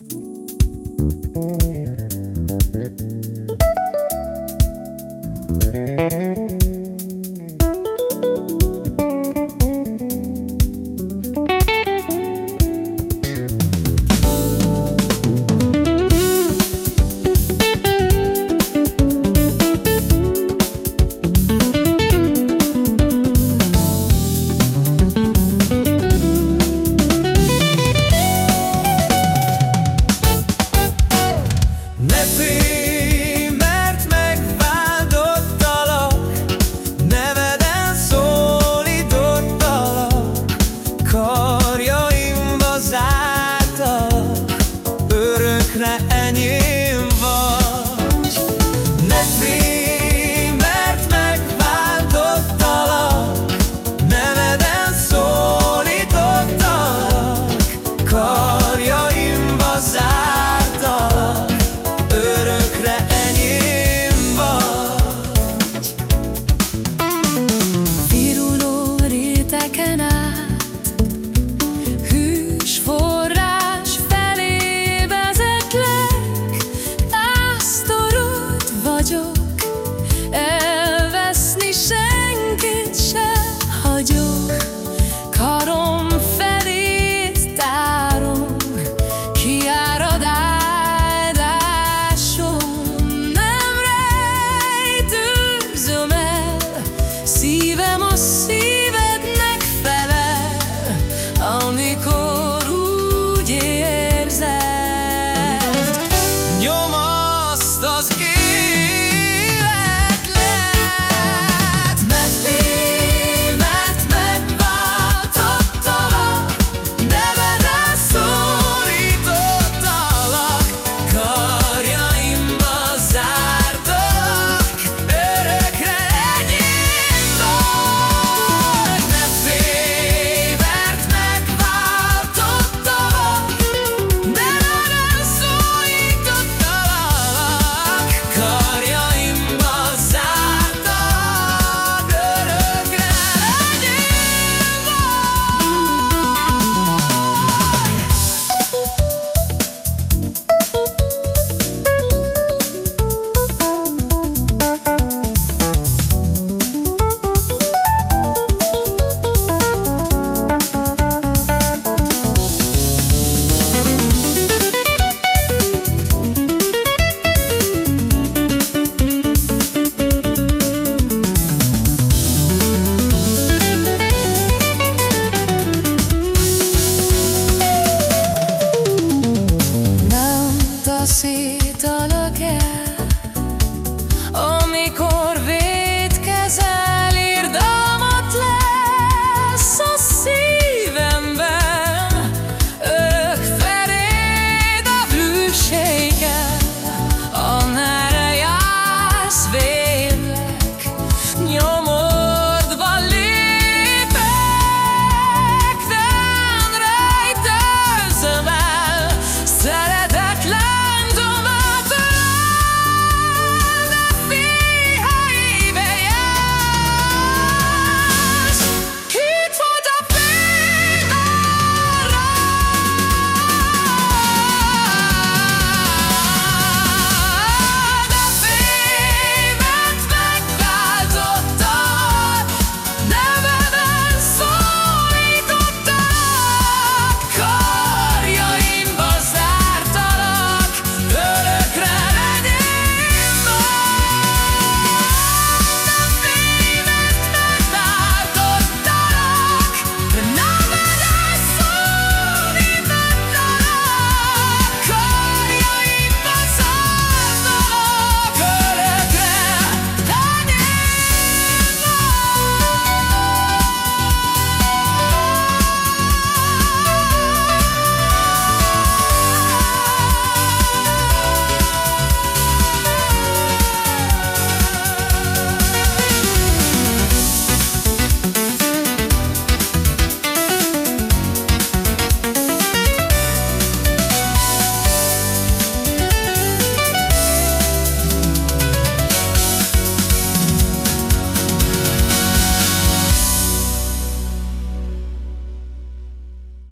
Ne Örökre